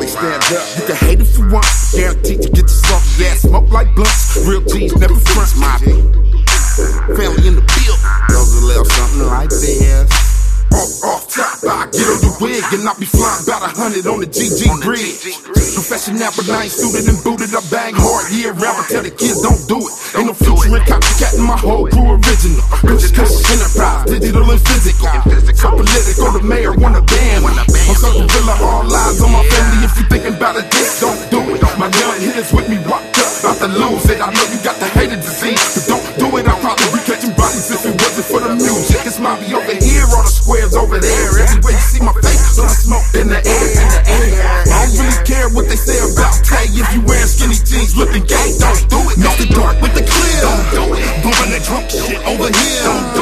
stand up. You can hate if you want, guaranteed to get your slump. Yeah, smoke like blunts. Real G's never front. My family in the field. Goes a little something like this. Off, off top, I get on the wig and I be flying about a hundred on the GG bridge. Professional, but I ain't suited and booted. I bang hard year round. Tell the kids don't do it. Ain't no future in copycatting my whole crew original. Kush Kush Enterprise, digital and physical. So political, the mayor want a about it, this don't do it. My young hitters with me walked up, about to lose it. I know you got the hater disease, but don't do it. I'll probably be catching bodies if it wasn't for the music. It's Mommy over here, all the squares over there. Everywhere you see my face, so I smoke in the air. In the air. I don't really care what they say about Tay. If you wearing skinny jeans, looking gay, don't do it. Mr. Dark with the clear. Don't do it. Bumping that drunk shit over here. Don't do it.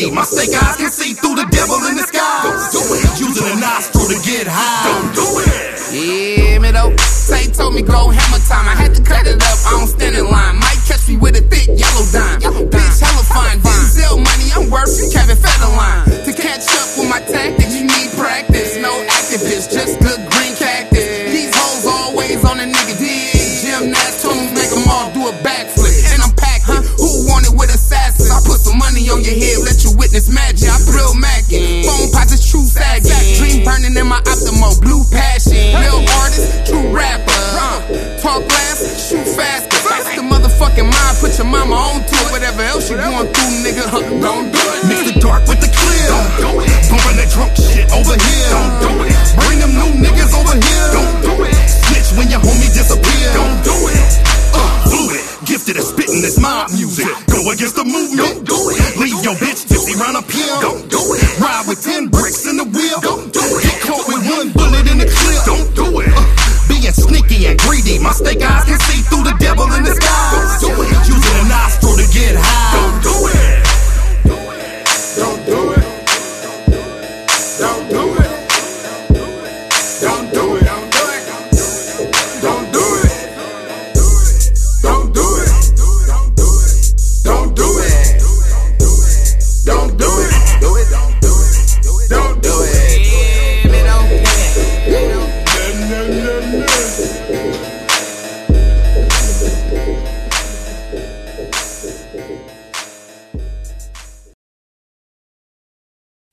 50. My sick eyes can see through the devil in the sky. Do it. Using a nostril to get high. Don't do it. Yeah, me though. Say told me go hammer time. I had to cut it up. I don't stand in line. Might catch me with a thick yellow dime. Yellow dime. Bitch, hella fine. Denzel money, I'm worth you, Kevin Federline. To catch up with my tactics, you need practice. No activists, just good green cactus. These hoes always on a nigga. These gymnast tunes make them all do a better. On your head, let you witness magic. I'm thrill macking. Phone pots is true sagging. Dream burning in my optimal blue passion. Real artist, true rapper. Uh, talk last, shoot faster. That's the motherfucking mind. Put your mama on to it. Whatever else you going through, nigga. Huh, don't do it. Mix the dark with the clear. Don't do it. Bumping that drunk shit over here. Don't do it. Bring them new niggas over here. Don't do it. Snitch when your homie disappear. Don't do it. Uh, fluid, gifted at spitting this mob music. Go against the movement a pill. Don't do it. Ride with ten bricks in the wheel. Don't do it. Get caught with one bullet in the clip. Don't do it. Uh, being sneaky and greedy, my snake eyes can see through the devil in the sky. Don't do it. Using a nostril to get high. Don't do it. Don't do it. Don't do it. Don't do it.